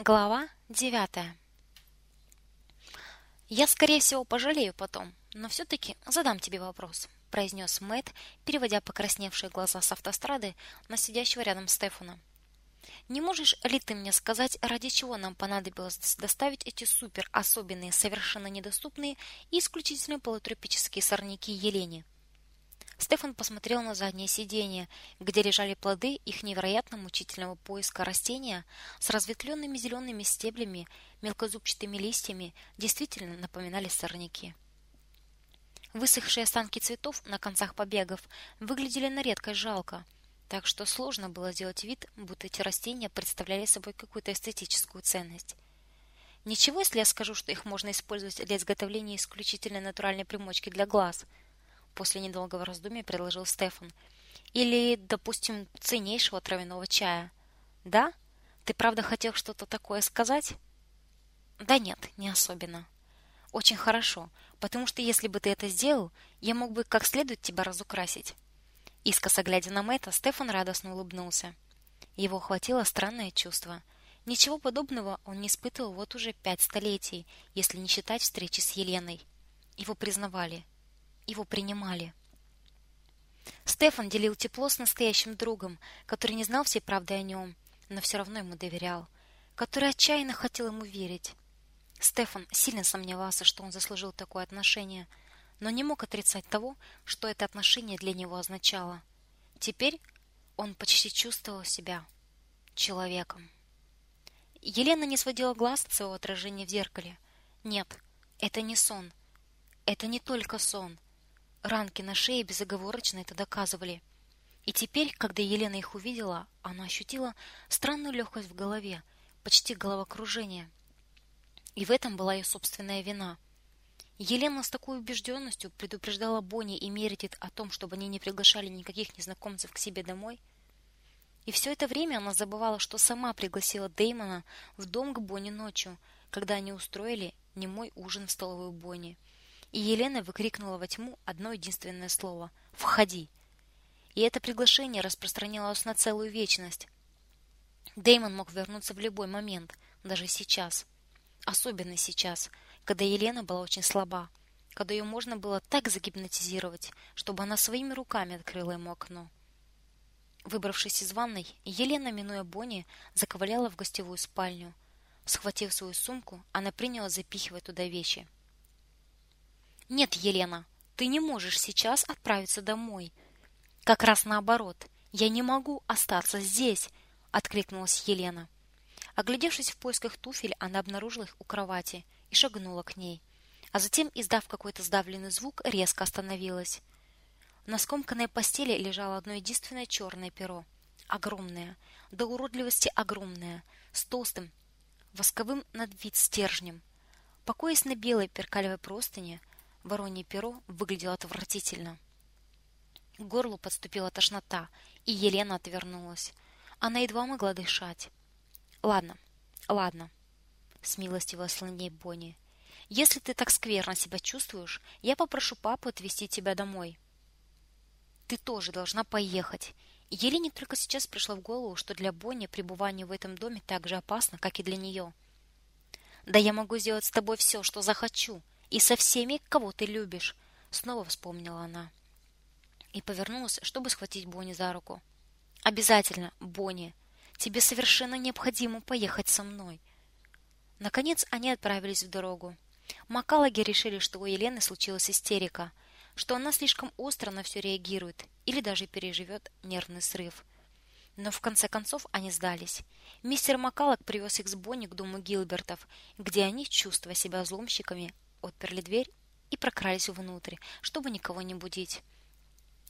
Глава девятая. «Я, скорее всего, пожалею потом, но все-таки задам тебе вопрос», — произнес Мэтт, переводя покрасневшие глаза с автострады на сидящего рядом Стефана. «Не можешь ли ты мне сказать, ради чего нам понадобилось доставить эти супер особенные, совершенно недоступные и исключительно полутропические сорняки Елене?» Стефан посмотрел на заднее сиденье, где лежали плоды их невероятно мучительного поиска растения с разветвленными зелеными стеблями, мелкозубчатыми листьями, действительно напоминали сорняки. Высохшие останки цветов на концах побегов выглядели на редкость жалко, так что сложно было сделать вид, будто эти растения представляли собой какую-то эстетическую ценность. Ничего, если я скажу, что их можно использовать для изготовления исключительно натуральной примочки для глаз – после недолгого раздумья предложил Стефан. Или, допустим, ценнейшего травяного чая. Да? Ты правда хотел что-то такое сказать? Да нет, не особенно. Очень хорошо, потому что если бы ты это сделал, я мог бы как следует тебя разукрасить. Искоса глядя на Мэтта, Стефан радостно улыбнулся. Его охватило странное чувство. Ничего подобного он не испытывал вот уже пять столетий, если не считать встречи с Еленой. Его признавали, его принимали. Стефан делил тепло с настоящим другом, который не знал всей правды о нем, но все равно ему доверял, который отчаянно хотел ему верить. Стефан сильно сомневался, что он заслужил такое отношение, но не мог отрицать того, что это отношение для него означало. Теперь он почти чувствовал себя человеком. Елена не сводила глаз от своего отражения в зеркале. Нет, это не сон. Это не только сон. Ранки на шее безоговорочно это доказывали. И теперь, когда Елена их увидела, она ощутила странную легкость в голове, почти головокружение. И в этом была ее собственная вина. Елена с такой убежденностью предупреждала Бонни и Мередит о том, чтобы они не приглашали никаких незнакомцев к себе домой. И все это время она забывала, что сама пригласила Дэймона в дом к Бонни ночью, когда они устроили немой ужин в столовую Бонни и Елена выкрикнула во тьму одно единственное слово «Входи!». И это приглашение распространялось на целую вечность. Дэймон мог вернуться в любой момент, даже сейчас. Особенно сейчас, когда Елена была очень слаба, когда ее можно было так загипнотизировать, чтобы она своими руками открыла ему окно. Выбравшись из ванной, Елена, минуя Бонни, заковыляла в гостевую спальню. Схватив свою сумку, она приняла запихивать туда вещи – нет, Елена, ты не можешь сейчас отправиться домой. Как раз наоборот. Я не могу остаться здесь, откликнулась Елена. Оглядевшись в поисках туфель, она обнаружила их у кровати и шагнула к ней. А затем, издав какой-то сдавленный звук, резко остановилась. На скомканной постели лежало одно единственное черное перо. Огромное, до уродливости огромное, с толстым, восковым надвид стержнем. Покоясь на белой перкалевой простыне, Воронье перо выглядело отвратительно. К горлу подступила тошнота, и Елена отвернулась. Она едва могла дышать. Ладно, ладно, смилостивилась над Бонни. Если ты так скверно себя чувствуешь, я попрошу папу отвезти тебя домой. Ты тоже должна поехать. Елене только сейчас пришло в голову, что для Бонни пребывание в этом доме так же опасно, как и для нее. Да я могу сделать с тобой все, что захочу, и со всеми, кого ты любишь, снова вспомнила она. И повернулась, чтобы схватить Бонни за руку. Обязательно, Бонни, тебе совершенно необходимо поехать со мной. Наконец они отправились в дорогу. Макалаги решили, что у Елены случилась истерика, что она слишком остро на все реагирует или даже переживет нервный срыв. Но в конце концов они сдались. Мистер Макалок привез их с Бонни к дому Гилбертов, где они, чувствуя себя взломщиками, отперли дверь и прокрались внутрь, чтобы никого не будить.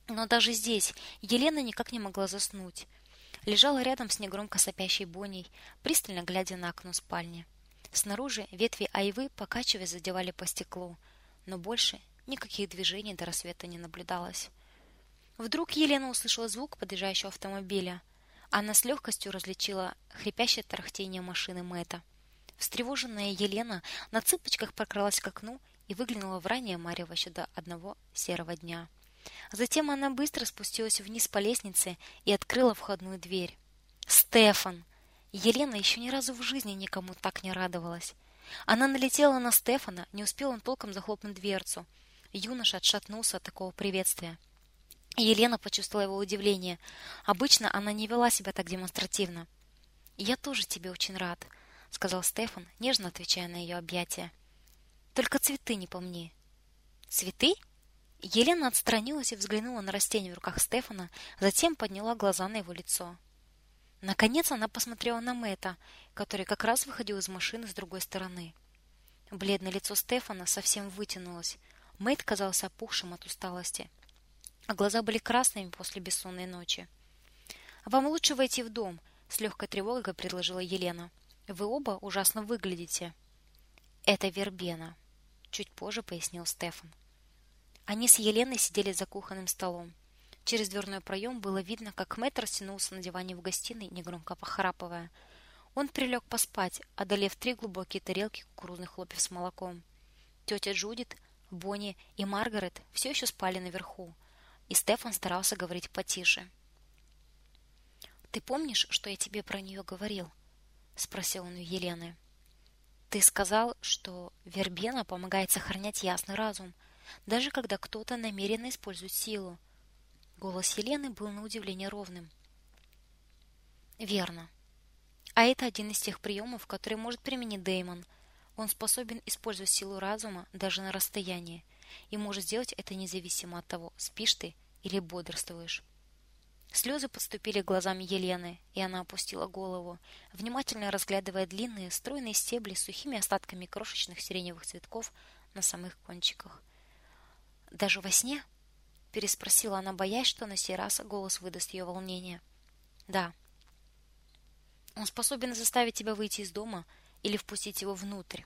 Но даже здесь Елена никак не могла заснуть. Лежала рядом с негромко сопящей Бонней, пристально глядя на окно спальни. Снаружи ветви айвы, покачиваясь, задевали по стеклу, но больше никаких движений до рассвета не наблюдалось. Вдруг Елена услышала звук подъезжающего автомобиля. Она с легкостью различила хрипящее тарахтение машины Мэтта. Встревоженная Елена на цыпочках прокралась к окну и выглянула в раннее марево до одного серого дня. Затем она быстро спустилась вниз по лестнице и открыла входную дверь. «Стефан!» Елена еще ни разу в жизни никому так не радовалась. Она налетела на Стефана, не успел он толком захлопнуть дверцу. Юноша отшатнулся от такого приветствия. Елена почувствовала его удивление. Обычно она не вела себя так демонстративно. «Я тоже тебе очень рад», — сказал Стефан, нежно отвечая на ее объятия. «Только цветы не помни». «Цветы?» Елена отстранилась и взглянула на растение в руках Стефана, затем подняла глаза на его лицо. Наконец она посмотрела на Мэта, который как раз выходил из машины с другой стороны. Бледное лицо Стефана совсем вытянулось. Мэт казался опухшим от усталости, а глаза были красными после бессонной ночи. «Вам лучше войти в дом», — с легкой тревогой предложила Елена. «Вы оба ужасно выглядите». «Это вербена», — чуть позже пояснил Стефан. Они с Еленой сидели за кухонным столом. Через дверной проем было видно, как Мэтт растянулся на диване в гостиной, негромко похрапывая. Он прилег поспать, одолев три глубокие тарелки кукурузных хлопьев с молоком. Тетя Джудит, Бонни и Маргарет все еще спали наверху, и Стефан старался говорить потише. «Ты помнишь, что я тебе про нее говорил?» — спросил он у Елены. «Ты сказал, что вербена помогает сохранять ясный разум — даже когда кто-то намеренно использует силу. Голос Елены был на удивление ровным. Верно. А это один из тех приемов, которые может применить Деймон. Он способен использовать силу разума даже на расстоянии и может сделать это независимо от того, спишь ты или бодрствуешь. Слезы подступили к глазам Елены, и она опустила голову, внимательно разглядывая длинные стройные стебли с сухими остатками крошечных сиреневых цветков на самых кончиках. Даже во сне? переспросила она, боясь, что на сей раз голос выдаст ее волнение. Да. Он способен заставить тебя выйти из дома или впустить его внутрь.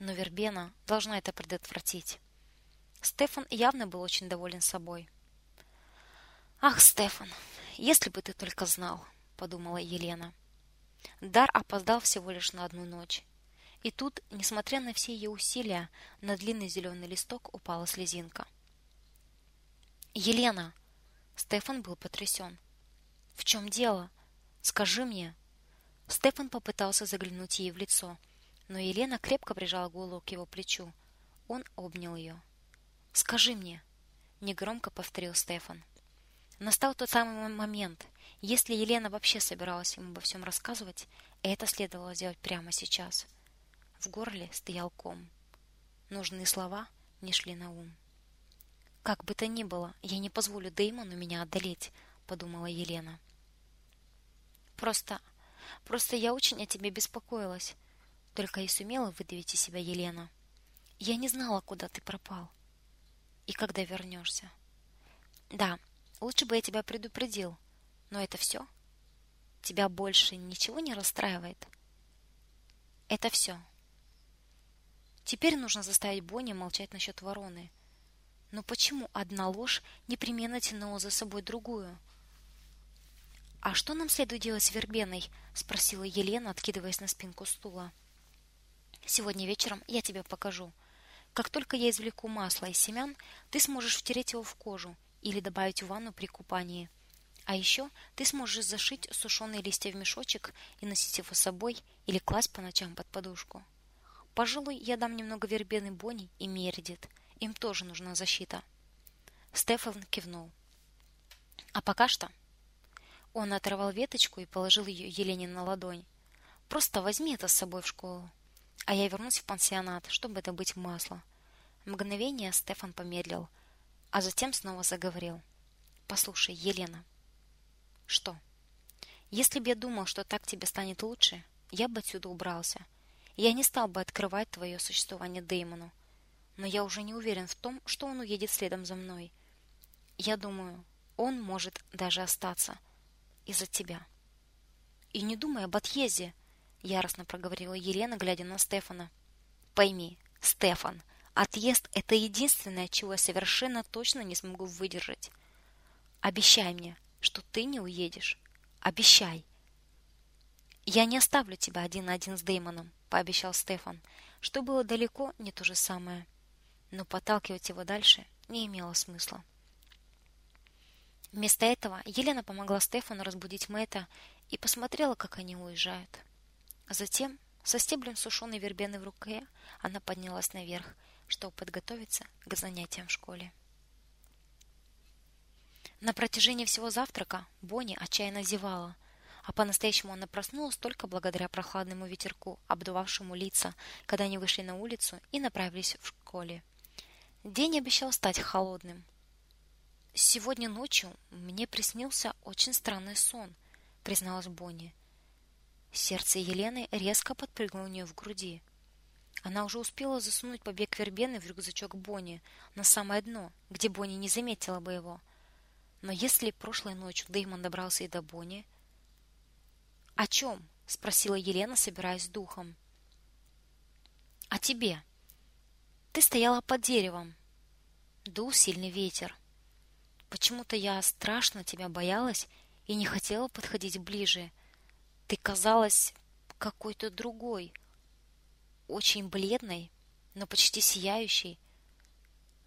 Но Вербена должна это предотвратить. Стефан явно был очень доволен собой. Ах, Стефан, если бы ты только знал, подумала Елена. Дар опоздал всего лишь на одну ночь. И тут, несмотря на все ее усилия, на длинный зеленый листок упала слезинка. Елена, Стефан был потрясен. В чем дело? Скажи мне. Стефан попытался заглянуть ей в лицо, но Елена крепко прижала голову к его плечу. Он обнял ее. Скажи мне, негромко повторил Стефан. Настал тот самый момент. Если Елена вообще собиралась ему обо всем рассказывать, это следовало сделать прямо сейчас. В горле стоял ком. Нужные слова не шли на ум. Как бы то ни было, я не позволю Дэймону меня одолеть, подумала Елена. Просто просто я очень о тебе беспокоилась, только и сумела выдавить из себя Елена. Я не знала, куда ты пропал и когда вернешься. Да, лучше бы я тебя предупредил. Но это все? Тебя больше ничего не расстраивает? Это все. Теперь нужно заставить Бонни молчать насчет вороны. Но почему одна ложь непременно тянула за собой другую? А что нам следует делать с вербеной? спросила Елена, откидываясь на спинку стула. Сегодня вечером я тебе покажу. Как только я извлеку масло из семян, ты сможешь втереть его в кожу или добавить в ванну при купании. А еще ты сможешь зашить сушеные листья в мешочек и носить его с собой или класть по ночам под подушку. Пожалуй, я дам немного вербены Бонни и Мередит. Им тоже нужна защита. Стефан кивнул. А пока что он оторвал веточку и положил ее Елене на ладонь. Просто возьми это с собой в школу, а я вернусь в пансионат, чтобы добыть масло. Мгновение Стефан помедлил, а затем снова заговорил. Послушай, Елена. Что? Если бы я думал, что так тебе станет лучше, я бы отсюда убрался я не стал бы открывать твое существование Дэймону. Но я уже не уверен в том, что он уедет следом за мной. Я думаю, он может даже остаться из-за тебя. И не думай об отъезде, яростно проговорила Елена, глядя на Стефана. Пойми, Стефан, отъезд это единственное, чего я совершенно точно не смогу выдержать. Обещай мне, что ты не уедешь. Обещай. Я не оставлю тебя один на один с Дэймоном пообещал Стефан, что было далеко не то же самое. Но подталкивать его дальше не имело смысла. Вместо этого Елена помогла Стефану разбудить Мэта и посмотрела, как они уезжают. Затем, со стеблем сушеной вербены в руке, она поднялась наверх, чтобы подготовиться к занятиям в школе. На протяжении всего завтрака Бонни отчаянно зевала, а по-настоящему она проснулась только благодаря прохладному ветерку, обдувавшему лица, когда они вышли на улицу и направились в школе. День обещал стать холодным. Сегодня ночью мне приснился очень странный сон, призналась Бонни. Сердце Елены резко подпрыгнуло у нее в груди. Она уже успела засунуть побег вербены в рюкзачок Бонни на самое дно, где Бонни не заметила бы его. Но если прошлой ночью Дэймон добрался и до Бонни... «О чем?» — спросила Елена, собираясь духом. «О тебе. Ты стояла под деревом. Дул сильный ветер. Почему-то я страшно тебя боялась и не хотела подходить ближе. Ты казалась какой-то другой, очень бледной, но почти сияющей.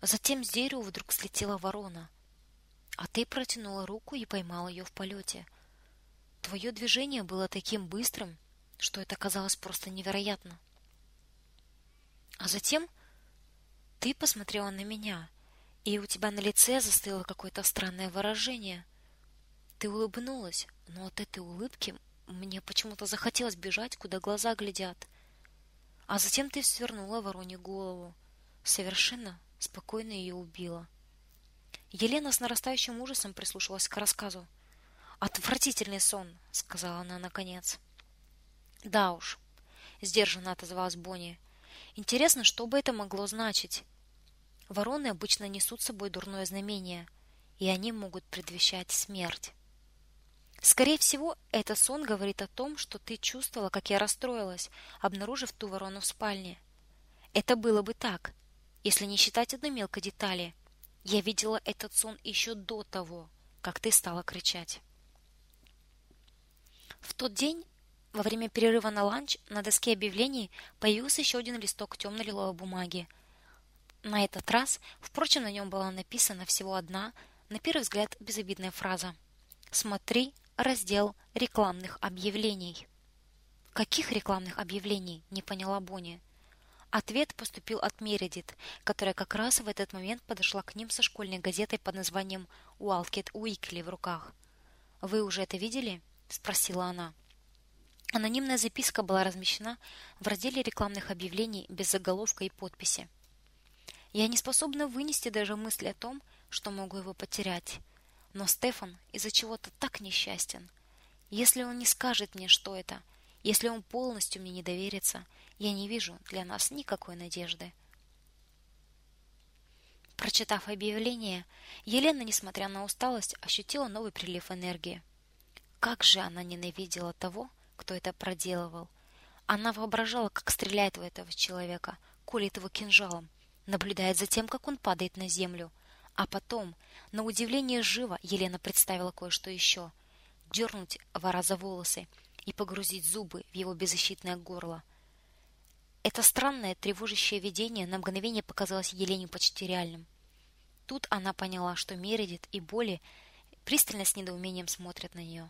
Затем с дерева вдруг слетела ворона, а ты протянула руку и поймала ее в полете. Твое движение было таким быстрым, что это казалось просто невероятно. А затем ты посмотрела на меня, и у тебя на лице застыло какое-то странное выражение. Ты улыбнулась, но от этой улыбки мне почему-то захотелось бежать, куда глаза глядят. А затем ты свернула вороне голову. Совершенно спокойно ее убила. Елена с нарастающим ужасом прислушалась к рассказу. «Отвратительный сон», — сказала она наконец. «Да уж», — сдержанно отозвалась Бонни. «Интересно, что бы это могло значить? Вороны обычно несут с собой дурное знамение, и они могут предвещать смерть. Скорее всего, этот сон говорит о том, что ты чувствовала, как я расстроилась, обнаружив ту ворону в спальне. Это было бы так, если не считать одной мелкой детали. Я видела этот сон еще до того, как ты стала кричать. В тот день, во время перерыва на ланч, на доске объявлений появился еще один листок темно-лиловой бумаги. На этот раз, впрочем, на нем была написана всего одна, на первый взгляд, безобидная фраза. «Смотри раздел рекламных объявлений. Каких рекламных объявлений? не поняла Бонни. Ответ поступил от Мередит, которая как раз в этот момент подошла к ним со школьной газетой под названием Уалкет Уикли в руках. Вы уже это видели? спросила она. Анонимная записка была размещена в разделе рекламных объявлений без заголовка и подписи. Я не способна вынести даже мысли о том, что могу его потерять. Но Стефан из-за чего-то так несчастен. Если он не скажет мне, что это, если он полностью мне не доверится, я не вижу для нас никакой надежды. Прочитав объявление, Елена, несмотря на усталость, ощутила новый прилив энергии. Как же она ненавидела того, кто это проделывал. Она воображала, как стреляет в этого человека, колет его кинжалом, наблюдает за тем, как он падает на землю, а потом, на удивление живо, Елена представила кое-что еще. Дернуть вора за волосы и погрузить зубы в его беззащитное горло. Это странное, тревожащее видение на мгновение показалось Елене почти реальным. Тут она поняла, что Мередит и Боли пристально с недоумением смотрят на нее.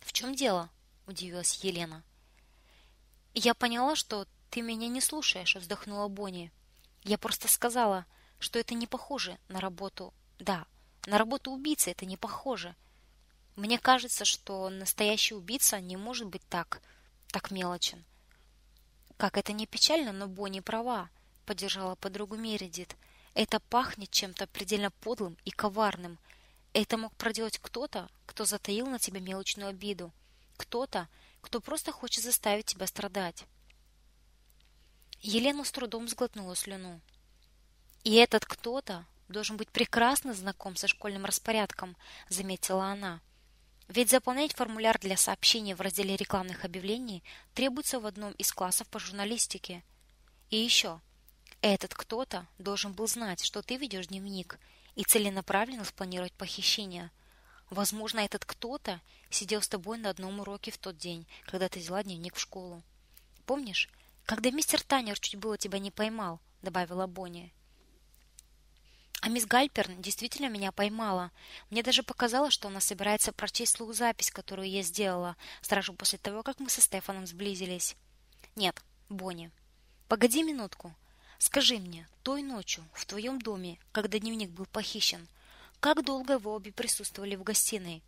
«В чем дело?» – удивилась Елена. «Я поняла, что ты меня не слушаешь», – вздохнула Бонни. «Я просто сказала, что это не похоже на работу. Да, на работу убийцы это не похоже. Мне кажется, что настоящий убийца не может быть так, так мелочен. Как это не печально, но Бонни права, поддержала подругу Мередит. Это пахнет чем-то предельно подлым и коварным. Это мог проделать кто-то, кто затаил на тебя мелочную обиду, кто-то, кто просто хочет заставить тебя страдать. Елена с трудом сглотнула слюну. И этот кто-то должен быть прекрасно знаком со школьным распорядком, заметила она. Ведь заполнять формуляр для сообщения в разделе рекламных объявлений требуется в одном из классов по журналистике. И еще, этот кто-то должен был знать, что ты ведешь дневник и целенаправленно спланировать похищение. Возможно, этот кто-то сидел с тобой на одном уроке в тот день, когда ты взяла дневник в школу. Помнишь, когда мистер Танер чуть было тебя не поймал, добавила Бонни. А мисс Гальперн действительно меня поймала. Мне даже показалось, что она собирается прочесть вслух запись, которую я сделала сразу после того, как мы со Стефаном сблизились. Нет, Бонни. Погоди минутку. Скажи мне, той ночью в твоем доме, когда дневник был похищен, как долго вы обе присутствовали в гостиной?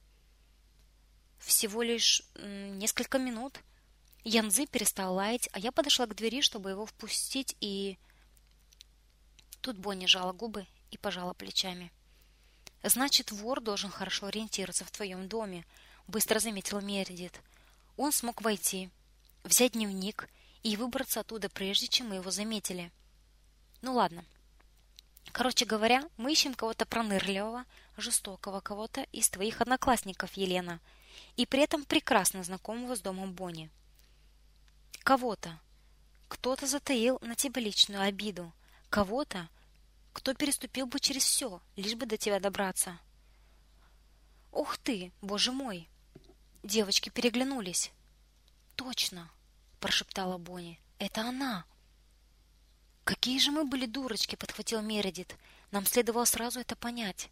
Всего лишь несколько минут. Янзы перестал лаять, а я подошла к двери, чтобы его впустить, и Тут Бонни жала губы и пожала плечами. Значит, вор должен хорошо ориентироваться в твоем доме, быстро заметила Мередит. Он смог войти, взять дневник и выбраться оттуда прежде, чем мы его заметили. Ну ладно. Короче говоря, мы ищем кого-то пронырливого, жестокого кого-то из твоих одноклассников, Елена, и при этом прекрасно знакомого с домом Бонни. Кого-то. Кто-то затаил на тебя личную обиду, кого-то, кто переступил бы через все, лишь бы до тебя добраться. Ух ты, боже мой. Девочки переглянулись. Точно, прошептала Бонни. Это она. Какие же мы были дурочки, подхватил Мередит. Нам следовало сразу это понять.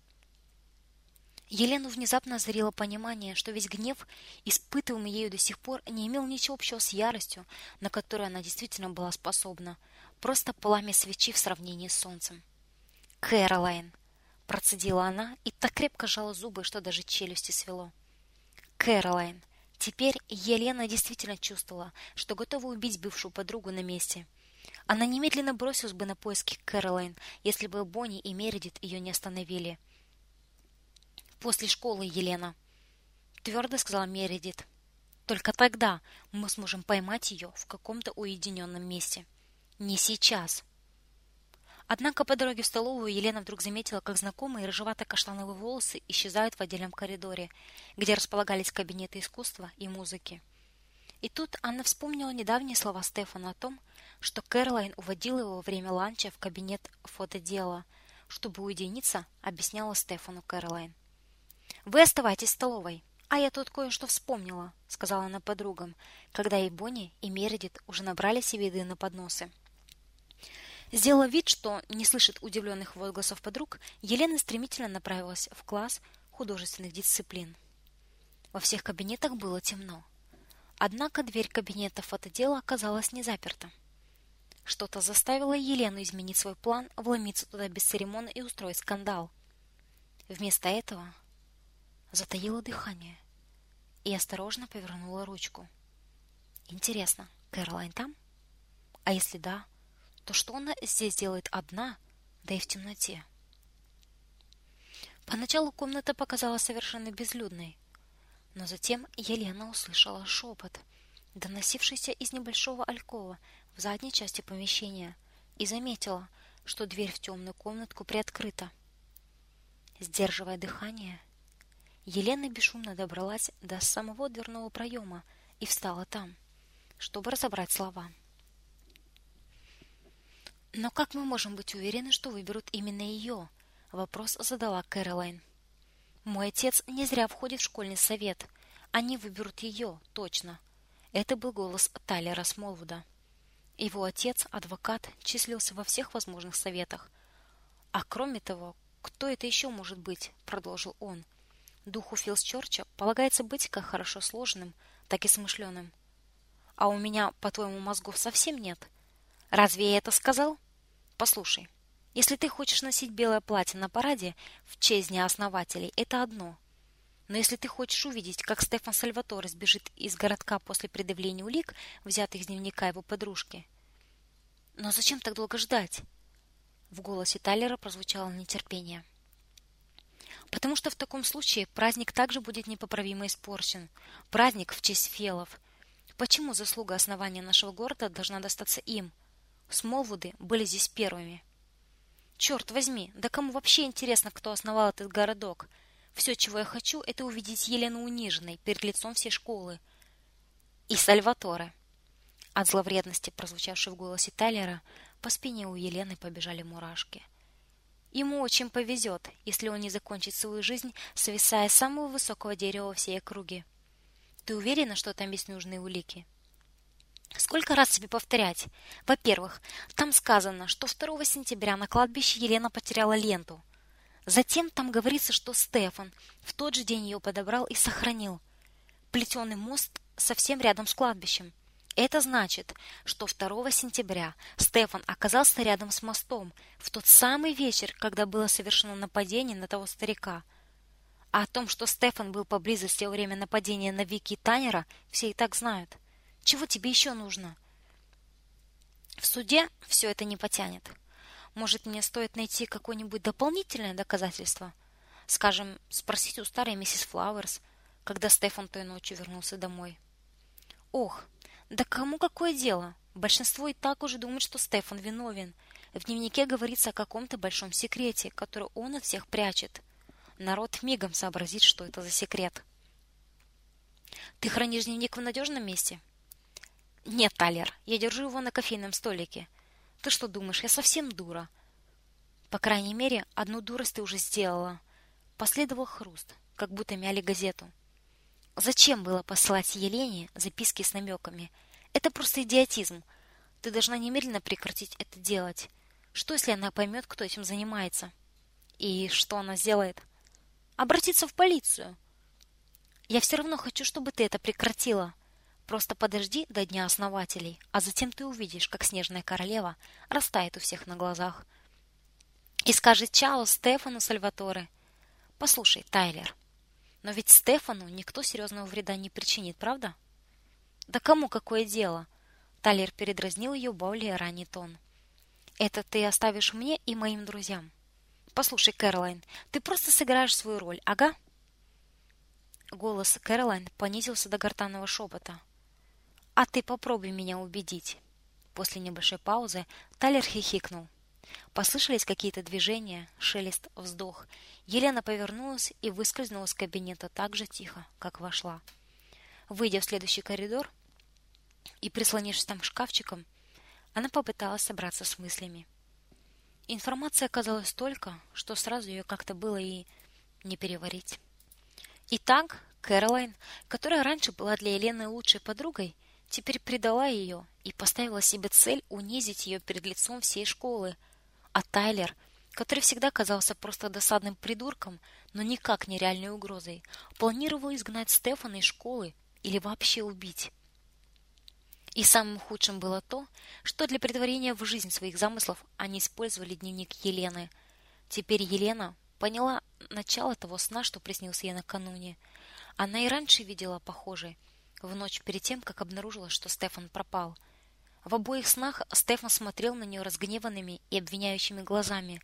Елену внезапно озарило понимание, что весь гнев, испытываемый ею до сих пор, не имел ничего общего с яростью, на которую она действительно была способна просто пламя свечи в сравнении с солнцем. Кэролайн, процедила она и так крепко сжала зубы, что даже челюсти свело. Кэролайн. Теперь Елена действительно чувствовала, что готова убить бывшую подругу на месте. Она немедленно бросилась бы на поиски Кэролайн, если бы Бонни и Мередит ее не остановили. После школы, Елена, твердо сказала Мередит. Только тогда мы сможем поймать ее в каком-то уединенном месте. Не сейчас. Однако по дороге в столовую Елена вдруг заметила, как знакомые рыжевато-каштановые волосы исчезают в отдельном коридоре, где располагались кабинеты искусства и музыки. И тут Анна вспомнила недавние слова Стефана о том, что Кэролайн уводила его во время ланча в кабинет фотодела, чтобы уединиться, объясняла Стефану Кэролайн. «Вы оставайтесь в столовой, а я тут кое-что вспомнила», — сказала она подругам, когда и Бонни, и Мередит уже набрали себе еды на подносы. Сделав вид, что не слышит удивленных возгласов подруг, Елена стремительно направилась в класс художественных дисциплин. Во всех кабинетах было темно. Однако дверь кабинета фотодела оказалась не заперта. Что-то заставило Елену изменить свой план, вломиться туда без церемонии и устроить скандал. Вместо этого затаила дыхание и осторожно повернула ручку. Интересно, Кэролайн там? А если да, то что она здесь делает одна, да и в темноте? Поначалу комната показалась совершенно безлюдной, но затем Елена услышала шепот, доносившийся из небольшого алькова в задней части помещения, и заметила, что дверь в темную комнатку приоткрыта. Сдерживая дыхание, Елена бесшумно добралась до самого дверного проема и встала там, чтобы разобрать слова. Но как мы можем быть уверены, что выберут именно ее? Вопрос задала Кэролайн. Мой отец не зря входит в школьный совет. Они выберут ее, точно. Это был голос Тайлера Смолвуда. Его отец, адвокат, числился во всех возможных советах. А кроме того, кто это еще может быть, продолжил он. Духу Филсчорча полагается быть как хорошо сложенным, так и смышленым. А у меня, по-твоему, мозгов совсем нет. Разве я это сказал? Послушай, если ты хочешь носить белое платье на параде в честь дня основателей, это одно. Но если ты хочешь увидеть, как Стефан Сальваторе сбежит из городка после предъявления улик, взятых из дневника его подружки, но зачем так долго ждать? В голосе Тайлера прозвучало нетерпение. Потому что в таком случае праздник также будет непоправимо испорчен. Праздник в честь фелов. Почему заслуга основания нашего города должна достаться им? Смолвуды были здесь первыми. Черт возьми, да кому вообще интересно, кто основал этот городок? Все, чего я хочу, это увидеть Елену униженной перед лицом всей школы. И Сальваторе. От зловредности, прозвучавшей в голосе Тайлера, по спине у Елены побежали мурашки. Ему очень повезет, если он не закончит свою жизнь, свисая с самого высокого дерева всей округи. Ты уверена, что там есть нужные улики? Сколько раз тебе повторять? Во-первых, там сказано, что 2 сентября на кладбище Елена потеряла ленту. Затем там говорится, что Стефан в тот же день ее подобрал и сохранил. Плетеный мост совсем рядом с кладбищем. Это значит, что 2 сентября Стефан оказался рядом с мостом в тот самый вечер, когда было совершено нападение на того старика. А о том, что Стефан был поблизости во время нападения на Вики Танера, все и так знают. Чего тебе еще нужно? В суде все это не потянет. Может, мне стоит найти какое-нибудь дополнительное доказательство? Скажем, спросить у старой миссис Флауэрс, когда Стефан той ночью вернулся домой. Ох, да кому какое дело? Большинство и так уже думает, что Стефан виновен. В дневнике говорится о каком-то большом секрете, который он от всех прячет. Народ мигом сообразит, что это за секрет. Ты хранишь дневник в надежном месте? Нет, Талер, я держу его на кофейном столике. Ты что думаешь, я совсем дура? По крайней мере, одну дурость ты уже сделала. Последовал хруст, как будто мяли газету. Зачем было посылать Елене записки с намеками? Это просто идиотизм. Ты должна немедленно прекратить это делать. Что, если она поймет, кто этим занимается? И что она сделает? Обратиться в полицию. Я все равно хочу, чтобы ты это прекратила. Просто подожди до дня основателей, а затем ты увидишь, как снежная королева растает у всех на глазах. И скажет чао Стефану Сальваторе. Послушай, Тайлер, но ведь Стефану никто серьезного вреда не причинит, правда? Да кому какое дело? Талер передразнил ее более ранний тон. Это ты оставишь мне и моим друзьям. Послушай, Кэролайн, ты просто сыграешь свою роль, ага? Голос Кэролайн понизился до гортанного шепота. А ты попробуй меня убедить. После небольшой паузы Талер хихикнул. Послышались какие-то движения, шелест, вздох. Елена повернулась и выскользнула из кабинета так же тихо, как вошла. Выйдя в следующий коридор и прислонившись там шкафчикам, она попыталась собраться с мыслями. Информации оказалось столько, что сразу ее как-то было и не переварить. Итак, Кэролайн, которая раньше была для Елены лучшей подругой, теперь предала ее и поставила себе цель унизить ее перед лицом всей школы, а Тайлер, который всегда казался просто досадным придурком, но никак не реальной угрозой, планировал изгнать Стефана из школы или вообще убить. И самым худшим было то, что для претворения в жизнь своих замыслов они использовали дневник Елены. Теперь Елена поняла начало того сна, что приснился ей накануне. Она и раньше видела похожий, в ночь перед тем, как обнаружила, что Стефан пропал – в обоих снах Стефан смотрел на нее разгневанными и обвиняющими глазами,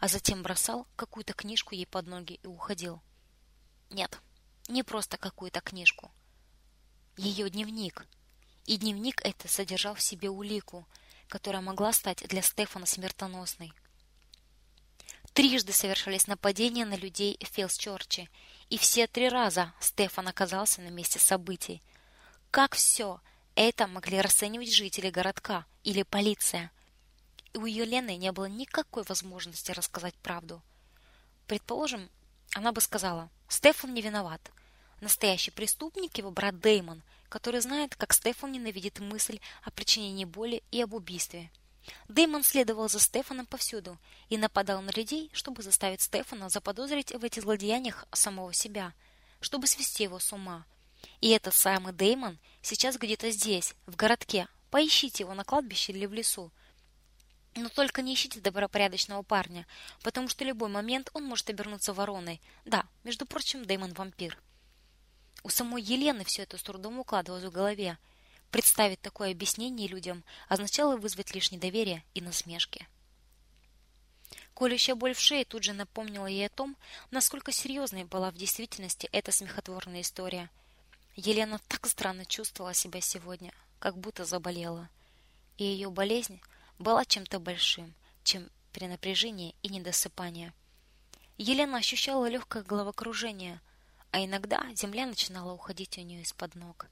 а затем бросал какую-то книжку ей под ноги и уходил. Нет, не просто какую-то книжку. Ее дневник. И дневник этот содержал в себе улику, которая могла стать для Стефана смертоносной. Трижды совершались нападения на людей в Фелсчорче, и все три раза Стефан оказался на месте событий. Как все это могли расценивать жители городка или полиция. И у Елены не было никакой возможности рассказать правду. Предположим, она бы сказала: "Стефан не виноват. Настоящий преступник его брат Дэймон, который знает, как Стефан ненавидит мысль о причинении боли и об убийстве. Дэймон следовал за Стефаном повсюду и нападал на людей, чтобы заставить Стефана заподозрить в этих злодеяниях самого себя, чтобы свести его с ума. И этот самый Дэймон сейчас где-то здесь, в городке. Поищите его на кладбище или в лесу. Но только не ищите добропорядочного парня, потому что любой момент он может обернуться вороной. Да, между прочим, Дэймон вампир. У самой Елены все это с трудом укладывалось в голове. Представить такое объяснение людям означало вызвать лишь недоверие и насмешки. Колющая боль в шее тут же напомнила ей о том, насколько серьезной была в действительности эта смехотворная история – Елена так странно чувствовала себя сегодня, как будто заболела. И ее болезнь была чем-то большим, чем перенапряжение и недосыпание. Елена ощущала легкое головокружение, а иногда земля начинала уходить у нее из-под ног.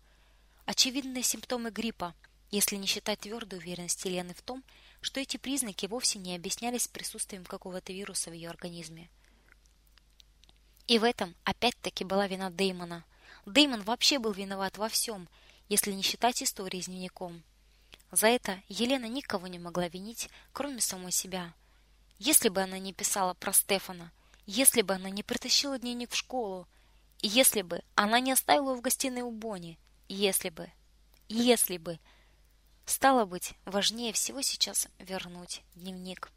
Очевидные симптомы гриппа, если не считать твердой уверенности Елены в том, что эти признаки вовсе не объяснялись присутствием какого-то вируса в ее организме. И в этом опять-таки была вина Дэймона – Дэймон вообще был виноват во всем, если не считать истории с дневником. За это Елена никого не могла винить, кроме самой себя. Если бы она не писала про Стефана, Если бы она не притащила дневник в школу, если бы она не оставила его в гостиной у Бони, если бы, если бы, стало быть, важнее всего сейчас вернуть дневник.